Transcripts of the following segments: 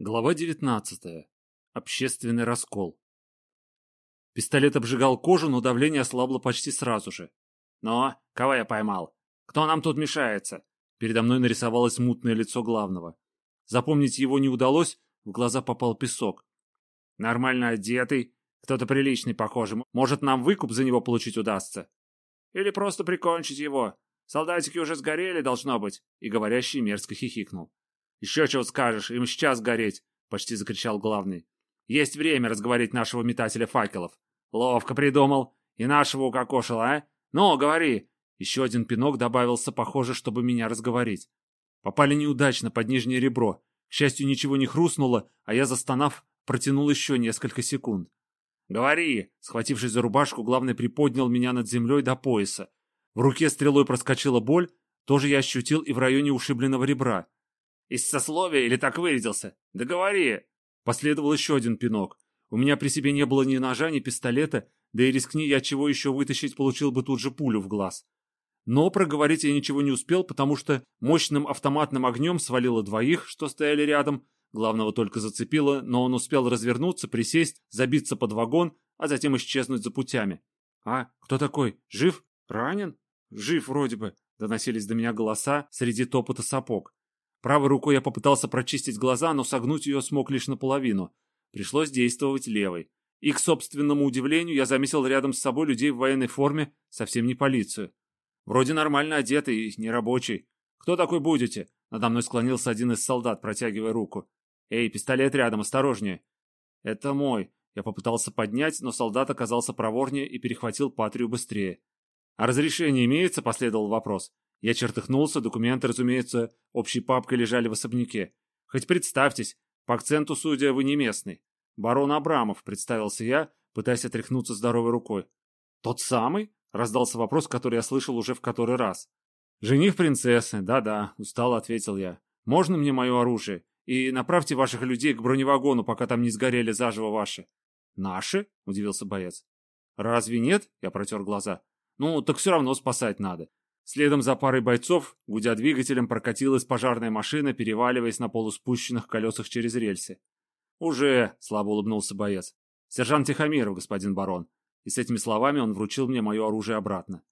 Глава 19. Общественный раскол. Пистолет обжигал кожу, но давление ослабло почти сразу же. «Но, кого я поймал? Кто нам тут мешается?» Передо мной нарисовалось мутное лицо главного. Запомнить его не удалось, в глаза попал песок. «Нормально одетый, кто-то приличный, похоже. Может, нам выкуп за него получить удастся? Или просто прикончить его? Солдатики уже сгорели, должно быть!» И говорящий мерзко хихикнул. «Еще чего скажешь, им сейчас гореть!» — почти закричал главный. «Есть время разговорить нашего метателя факелов. Ловко придумал. И нашего укокошил, а? Ну, говори!» Еще один пинок добавился, похоже, чтобы меня разговорить. Попали неудачно под нижнее ребро. К счастью, ничего не хрустнуло, а я, застонав, протянул еще несколько секунд. «Говори!» Схватившись за рубашку, главный приподнял меня над землей до пояса. В руке стрелой проскочила боль, тоже я ощутил и в районе ушибленного ребра. Из сословия или так вырядился? Да говори!» Последовал еще один пинок. У меня при себе не было ни ножа, ни пистолета, да и рискни я чего еще вытащить, получил бы тут же пулю в глаз. Но проговорить я ничего не успел, потому что мощным автоматным огнем свалило двоих, что стояли рядом. Главного только зацепило, но он успел развернуться, присесть, забиться под вагон, а затем исчезнуть за путями. «А, кто такой? Жив? Ранен?» «Жив вроде бы», — доносились до меня голоса среди топота сапог. Правой рукой я попытался прочистить глаза, но согнуть ее смог лишь наполовину. Пришлось действовать левой. И, к собственному удивлению, я заметил рядом с собой людей в военной форме, совсем не полицию. Вроде нормально одетый и нерабочий. «Кто такой будете?» Надо мной склонился один из солдат, протягивая руку. «Эй, пистолет рядом, осторожнее!» «Это мой». Я попытался поднять, но солдат оказался проворнее и перехватил Патрию быстрее. «А разрешение имеется?» — последовал вопрос. Я чертыхнулся, документы, разумеется, общей папкой лежали в особняке. Хоть представьтесь, по акценту судя, вы не местный. Барон Абрамов, представился я, пытаясь отряхнуться здоровой рукой. Тот самый? Раздался вопрос, который я слышал уже в который раз. «Жених принцессы, да-да», — устало ответил я. «Можно мне мое оружие? И направьте ваших людей к броневагону, пока там не сгорели заживо ваши». «Наши?» — удивился боец. «Разве нет?» — я протер глаза. «Ну, так все равно спасать надо. Следом за парой бойцов, гудя двигателем, прокатилась пожарная машина, переваливаясь на полуспущенных колесах через рельсы. «Уже!» — слабо улыбнулся боец. «Сержант Тихомиров, господин барон». И с этими словами он вручил мне мое оружие обратно.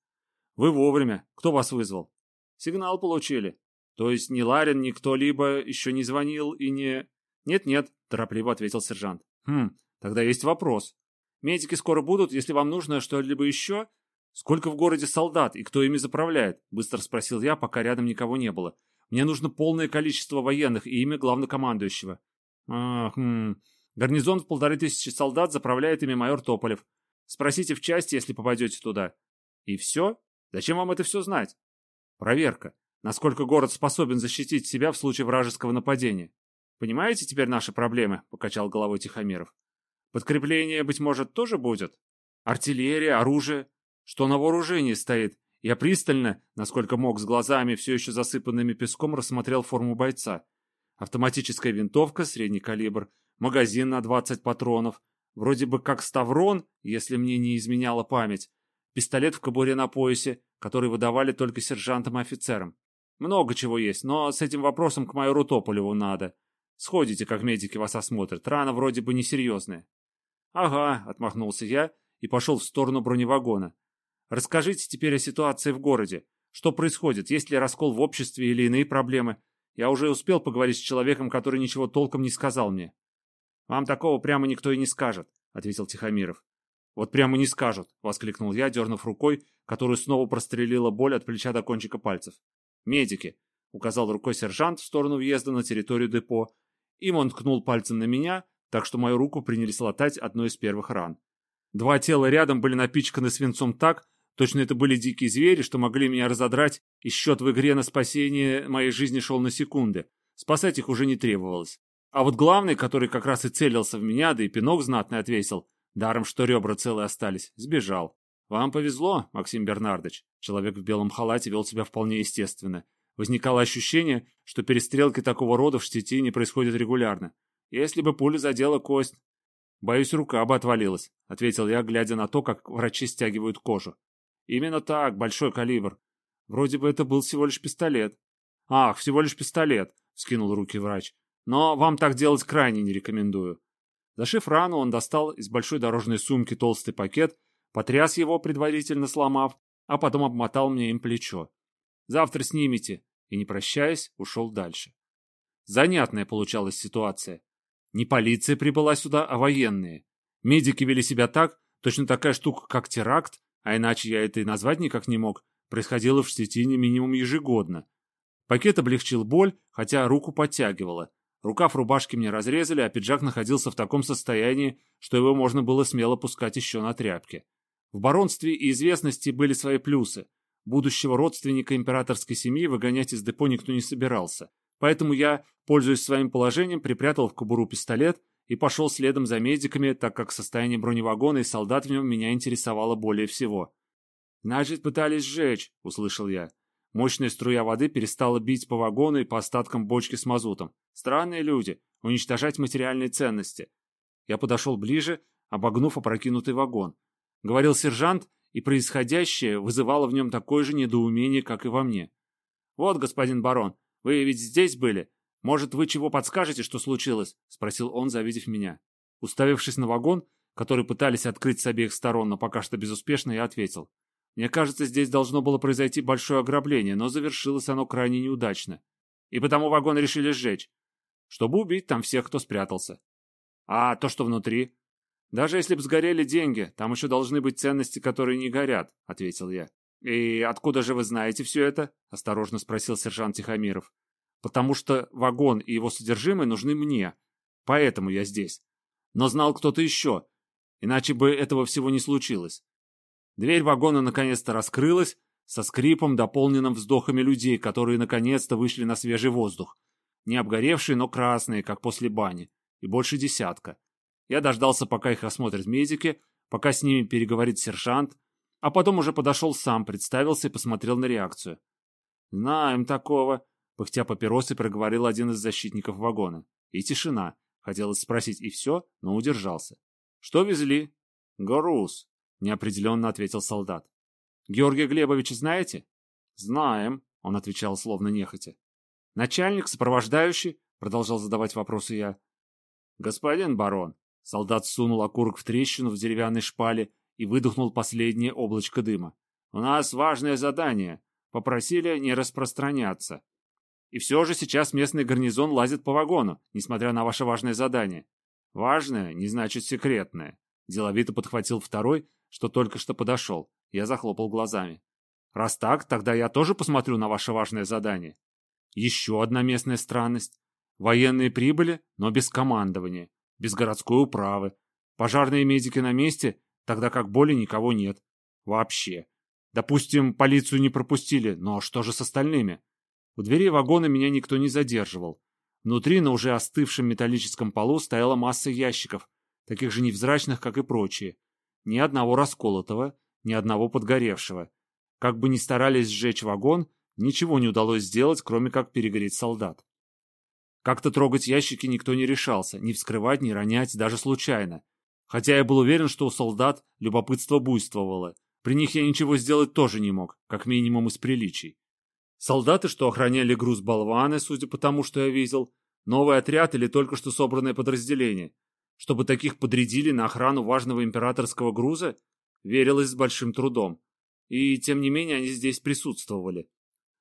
«Вы вовремя. Кто вас вызвал?» «Сигнал получили. То есть ни Ларин, ни кто-либо еще не звонил и не...» «Нет-нет», — торопливо ответил сержант. «Хм, тогда есть вопрос. Медики скоро будут, если вам нужно что-либо еще, «Сколько в городе солдат и кто ими заправляет?» – быстро спросил я, пока рядом никого не было. «Мне нужно полное количество военных и имя главнокомандующего». «А, хм... Гарнизон в полторы тысячи солдат заправляет ими майор Тополев. Спросите в части, если попадете туда». «И все? Зачем вам это все знать?» «Проверка. Насколько город способен защитить себя в случае вражеского нападения. Понимаете теперь наши проблемы?» – покачал головой Тихомиров. «Подкрепление, быть может, тоже будет? Артиллерия, оружие?» Что на вооружении стоит. Я пристально, насколько мог, с глазами, все еще засыпанными песком, рассмотрел форму бойца. Автоматическая винтовка, средний калибр, магазин на 20 патронов, вроде бы как ставрон, если мне не изменяла память, пистолет в кобуре на поясе, который выдавали только сержантам и офицерам. Много чего есть, но с этим вопросом к майору Тополеву надо. Сходите, как медики вас осмотрят, рана вроде бы несерьезная. Ага, отмахнулся я и пошел в сторону броневагона. Расскажите теперь о ситуации в городе. Что происходит? Есть ли раскол в обществе или иные проблемы? Я уже успел поговорить с человеком, который ничего толком не сказал мне. Вам такого прямо никто и не скажет, ответил Тихомиров. Вот прямо не скажут, воскликнул я, дернув рукой, которую снова прострелила боль от плеча до кончика пальцев. Медики, указал рукой сержант в сторону въезда на территорию депо. Им он ткнул пальцем на меня, так что мою руку принялись латать одной из первых ран. Два тела рядом были напичканы свинцом так, Точно это были дикие звери, что могли меня разодрать, и счет в игре на спасение моей жизни шел на секунды. Спасать их уже не требовалось. А вот главный, который как раз и целился в меня, да и пинок знатный отвесил, даром что ребра целые остались, сбежал. Вам повезло, Максим Бернардович. Человек в белом халате вел себя вполне естественно. Возникало ощущение, что перестрелки такого рода в Штетине происходят регулярно. Если бы пуля задела кость... Боюсь, рука бы отвалилась, ответил я, глядя на то, как врачи стягивают кожу. Именно так, большой калибр. Вроде бы это был всего лишь пистолет. Ах, всего лишь пистолет, скинул руки врач. Но вам так делать крайне не рекомендую. Зашив рану, он достал из большой дорожной сумки толстый пакет, потряс его, предварительно сломав, а потом обмотал мне им плечо. «Завтра снимете», и, не прощаясь, ушел дальше. Занятная получалась ситуация. Не полиция прибыла сюда, а военные. Медики вели себя так, точно такая штука, как теракт, а иначе я это и назвать никак не мог, происходило в Штетине минимум ежегодно. Пакет облегчил боль, хотя руку подтягивало. Рукав рубашки мне разрезали, а пиджак находился в таком состоянии, что его можно было смело пускать еще на тряпке. В баронстве и известности были свои плюсы. Будущего родственника императорской семьи выгонять из депо никто не собирался. Поэтому я, пользуясь своим положением, припрятал в кобуру пистолет и пошел следом за медиками, так как состояние броневагона и солдат в нем меня интересовало более всего. «Значит, пытались сжечь», — услышал я. Мощная струя воды перестала бить по вагону и по остаткам бочки с мазутом. Странные люди, уничтожать материальные ценности. Я подошел ближе, обогнув опрокинутый вагон. Говорил сержант, и происходящее вызывало в нем такое же недоумение, как и во мне. «Вот, господин барон, вы ведь здесь были. Может, вы чего подскажете, что случилось?» — спросил он, завидев меня. Уставившись на вагон, который пытались открыть с обеих сторон, но пока что безуспешно, я ответил. «Мне кажется, здесь должно было произойти большое ограбление, но завершилось оно крайне неудачно. И потому вагон решили сжечь, чтобы убить там всех, кто спрятался. А то, что внутри, «Даже если бы сгорели деньги, там еще должны быть ценности, которые не горят», — ответил я. «И откуда же вы знаете все это?» — осторожно спросил сержант Тихомиров. «Потому что вагон и его содержимое нужны мне. Поэтому я здесь. Но знал кто-то еще, иначе бы этого всего не случилось». Дверь вагона наконец-то раскрылась, со скрипом, дополненным вздохами людей, которые наконец-то вышли на свежий воздух. Не обгоревшие, но красные, как после бани. И больше десятка. Я дождался, пока их осмотрят медики, пока с ними переговорит сержант, а потом уже подошел сам, представился и посмотрел на реакцию. «Знаем такого», — пыхтя папиросы проговорил один из защитников вагона. И тишина. Хотелось спросить и все, но удержался. «Что везли?» «Груз», — неопределенно ответил солдат. «Георгия Глебовича знаете?» «Знаем», — он отвечал словно нехотя. «Начальник, сопровождающий?» — продолжал задавать вопросы я. «Господин барон», Солдат сунул окурок в трещину в деревянной шпале и выдохнул последнее облачко дыма. «У нас важное задание. Попросили не распространяться. И все же сейчас местный гарнизон лазит по вагону, несмотря на ваше важное задание. Важное не значит секретное». Деловито подхватил второй, что только что подошел. Я захлопал глазами. «Раз так, тогда я тоже посмотрю на ваше важное задание». Еще одна местная странность. Военные прибыли, но без командования без городской управы. Пожарные медики на месте, тогда как боли никого нет. Вообще. Допустим, полицию не пропустили, но что же с остальными? У дверей вагона меня никто не задерживал. Внутри на уже остывшем металлическом полу стояла масса ящиков, таких же невзрачных, как и прочие. Ни одного расколотого, ни одного подгоревшего. Как бы ни старались сжечь вагон, ничего не удалось сделать, кроме как перегореть солдат. Как-то трогать ящики никто не решался, ни вскрывать, ни ронять, даже случайно. Хотя я был уверен, что у солдат любопытство буйствовало. При них я ничего сделать тоже не мог, как минимум из приличий. Солдаты, что охраняли груз болваны, судя по тому, что я видел, новый отряд или только что собранное подразделение. Чтобы таких подрядили на охрану важного императорского груза, верилось с большим трудом. И, тем не менее, они здесь присутствовали.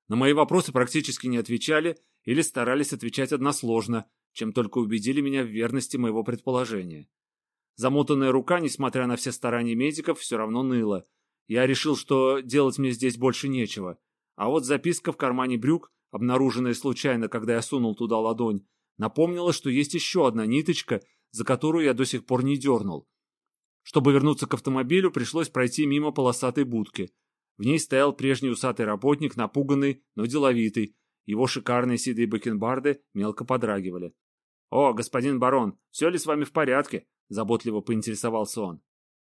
На мои вопросы практически не отвечали или старались отвечать односложно, чем только убедили меня в верности моего предположения. Замотанная рука, несмотря на все старания медиков, все равно ныла. Я решил, что делать мне здесь больше нечего. А вот записка в кармане брюк, обнаруженная случайно, когда я сунул туда ладонь, напомнила, что есть еще одна ниточка, за которую я до сих пор не дернул. Чтобы вернуться к автомобилю, пришлось пройти мимо полосатой будки. В ней стоял прежний усатый работник, напуганный, но деловитый, его шикарные седые бакенбарды мелко подрагивали. «О, господин барон, все ли с вами в порядке?» – заботливо поинтересовался он.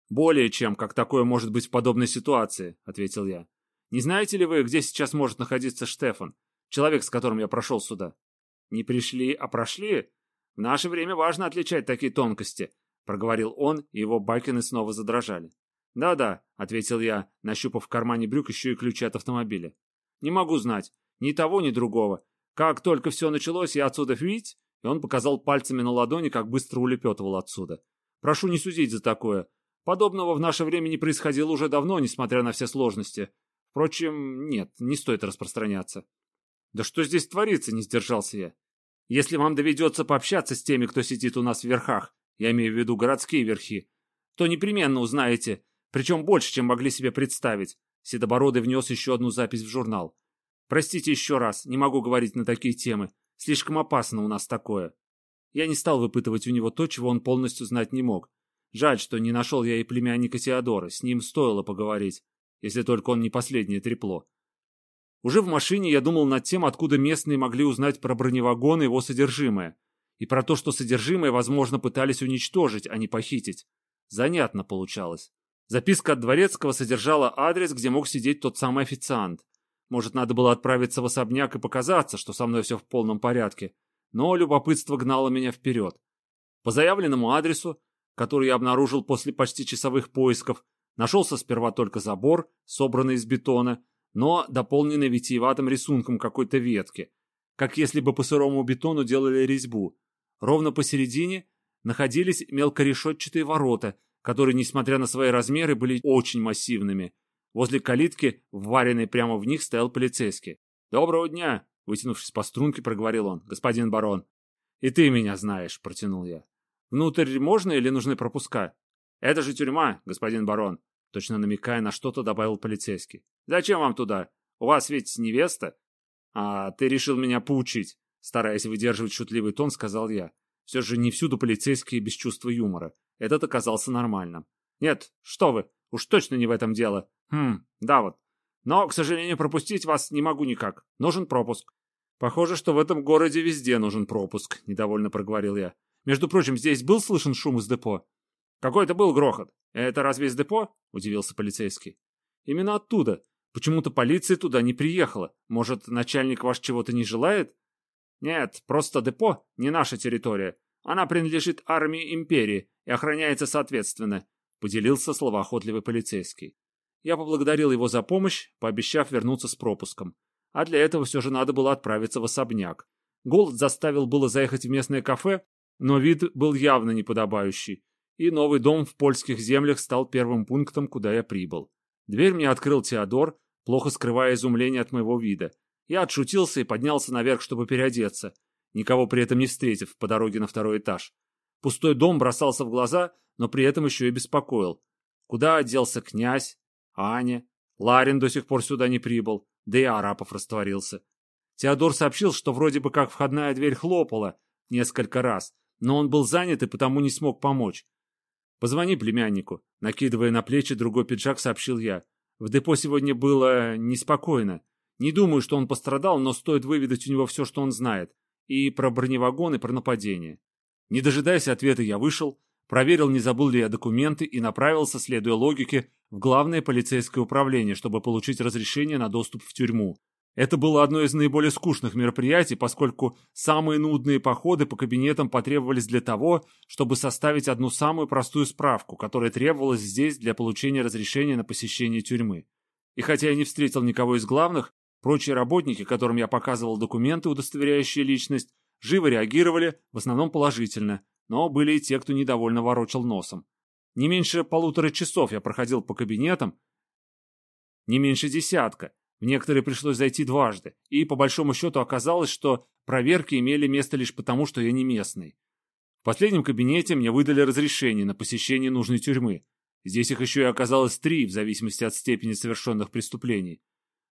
«Более чем, как такое может быть в подобной ситуации», – ответил я. «Не знаете ли вы, где сейчас может находиться Штефан, человек, с которым я прошел сюда?» «Не пришли, а прошли? В наше время важно отличать такие тонкости», – проговорил он, и его бакины снова задрожали. «Да-да», — ответил я, нащупав в кармане брюк еще и ключи от автомобиля. «Не могу знать. Ни того, ни другого. Как только все началось, я отсюда, видите, и он показал пальцами на ладони, как быстро улепетывал отсюда. «Прошу не судить за такое. Подобного в наше время не происходило уже давно, несмотря на все сложности. Впрочем, нет, не стоит распространяться». «Да что здесь творится?» — не сдержался я. «Если вам доведется пообщаться с теми, кто сидит у нас в верхах, я имею в виду городские верхи, то непременно узнаете, причем больше, чем могли себе представить». Седобородый внес еще одну запись в журнал. «Простите еще раз, не могу говорить на такие темы. Слишком опасно у нас такое. Я не стал выпытывать у него то, чего он полностью знать не мог. Жаль, что не нашел я и племянника Теодора, с ним стоило поговорить, если только он не последнее трепло. Уже в машине я думал над тем, откуда местные могли узнать про броневагон и его содержимое. И про то, что содержимое, возможно, пытались уничтожить, а не похитить. Занятно получалось. Записка от Дворецкого содержала адрес, где мог сидеть тот самый официант. Может, надо было отправиться в особняк и показаться, что со мной все в полном порядке. Но любопытство гнало меня вперед. По заявленному адресу, который я обнаружил после почти часовых поисков, нашелся сперва только забор, собранный из бетона, но дополненный витиеватым рисунком какой-то ветки, как если бы по сырому бетону делали резьбу. Ровно посередине находились мелкорешетчатые ворота, которые, несмотря на свои размеры, были очень массивными. Возле калитки, вваренной прямо в них, стоял полицейский. «Доброго дня!» — вытянувшись по струнке, проговорил он. «Господин барон». «И ты меня знаешь», — протянул я. «Внутрь можно или нужны пропуска?» «Это же тюрьма, господин барон», — точно намекая на что-то, добавил полицейский. «Зачем вам туда? У вас ведь невеста?» «А ты решил меня поучить», — стараясь выдерживать шутливый тон, сказал я. Все же не всюду полицейские без чувства юмора. Этот оказался нормальным. «Нет, что вы, уж точно не в этом дело. Хм, да вот. Но, к сожалению, пропустить вас не могу никак. Нужен пропуск. Похоже, что в этом городе везде нужен пропуск, недовольно проговорил я. Между прочим, здесь был слышен шум из депо? Какой-то был грохот. Это разве из депо? Удивился полицейский. Именно оттуда. Почему-то полиция туда не приехала. Может, начальник ваш чего-то не желает? Нет, просто депо не наша территория. Она принадлежит армии империи и охраняется соответственно, поделился словоохотливый полицейский. Я поблагодарил его за помощь, пообещав вернуться с пропуском. А для этого все же надо было отправиться в особняк. Голод заставил было заехать в местное кафе, но вид был явно неподобающий, и новый дом в польских землях стал первым пунктом, куда я прибыл. Дверь мне открыл Теодор, плохо скрывая изумление от моего вида. Я отшутился и поднялся наверх, чтобы переодеться, никого при этом не встретив по дороге на второй этаж. Пустой дом бросался в глаза, но при этом еще и беспокоил. Куда оделся князь, Аня. Ларин до сих пор сюда не прибыл, да и Арапов растворился. Теодор сообщил, что вроде бы как входная дверь хлопала несколько раз, но он был занят и потому не смог помочь. «Позвони племяннику», — накидывая на плечи другой пиджак, сообщил я. «В депо сегодня было неспокойно. Не думаю, что он пострадал, но стоит выведать у него все, что он знает. И про броневагон, и про нападение». Не дожидаясь ответа, я вышел, проверил, не забыл ли я документы и направился, следуя логике, в главное полицейское управление, чтобы получить разрешение на доступ в тюрьму. Это было одно из наиболее скучных мероприятий, поскольку самые нудные походы по кабинетам потребовались для того, чтобы составить одну самую простую справку, которая требовалась здесь для получения разрешения на посещение тюрьмы. И хотя я не встретил никого из главных, прочие работники, которым я показывал документы, удостоверяющие личность, живо реагировали, в основном положительно, но были и те, кто недовольно ворочал носом. Не меньше полутора часов я проходил по кабинетам, не меньше десятка. В некоторые пришлось зайти дважды, и по большому счету оказалось, что проверки имели место лишь потому, что я не местный. В последнем кабинете мне выдали разрешение на посещение нужной тюрьмы. Здесь их еще и оказалось три, в зависимости от степени совершенных преступлений.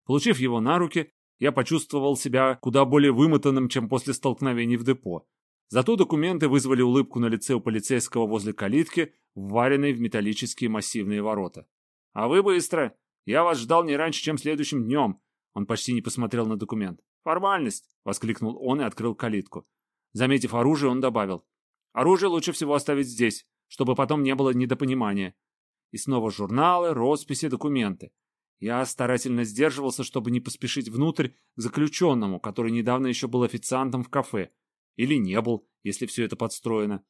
Получив его на руки, я почувствовал себя куда более вымотанным, чем после столкновений в депо. Зато документы вызвали улыбку на лице у полицейского возле калитки, вваренной в металлические массивные ворота. «А вы быстро! Я вас ждал не раньше, чем следующим днем!» Он почти не посмотрел на документ. «Формальность!» — воскликнул он и открыл калитку. Заметив оружие, он добавил. «Оружие лучше всего оставить здесь, чтобы потом не было недопонимания». И снова журналы, росписи, документы. Я старательно сдерживался, чтобы не поспешить внутрь к заключенному, который недавно еще был официантом в кафе. Или не был, если все это подстроено.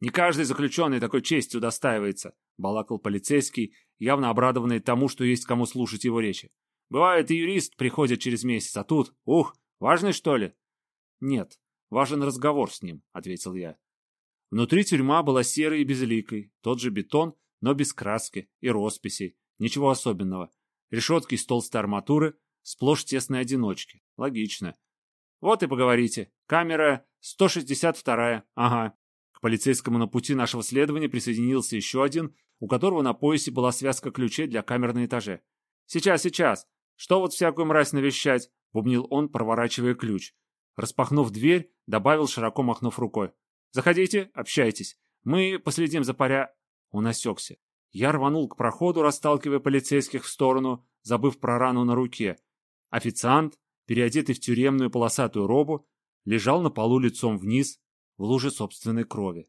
Не каждый заключенный такой честью удостаивается, балакал полицейский, явно обрадованный тому, что есть кому слушать его речи. Бывает, и юрист приходит через месяц, а тут, ух, важный что ли? Нет, Важен разговор с ним», — ответил я. Внутри тюрьма была серой и безликой, тот же бетон, но без краски и росписей, ничего особенного. Решетки из толстой арматуры, сплошь тесные одиночки. Логично. Вот и поговорите. Камера 162 ага. Полицейскому на пути нашего следования присоединился еще один, у которого на поясе была связка ключей для камер на этаже. «Сейчас, сейчас! Что вот всякую мразь навещать?» — бубнил он, проворачивая ключ. Распахнув дверь, добавил, широко махнув рукой. «Заходите, общайтесь. Мы последим за паря...» Он осекся. Я рванул к проходу, расталкивая полицейских в сторону, забыв про рану на руке. Официант, переодетый в тюремную полосатую робу, лежал на полу лицом вниз в луже собственной крови.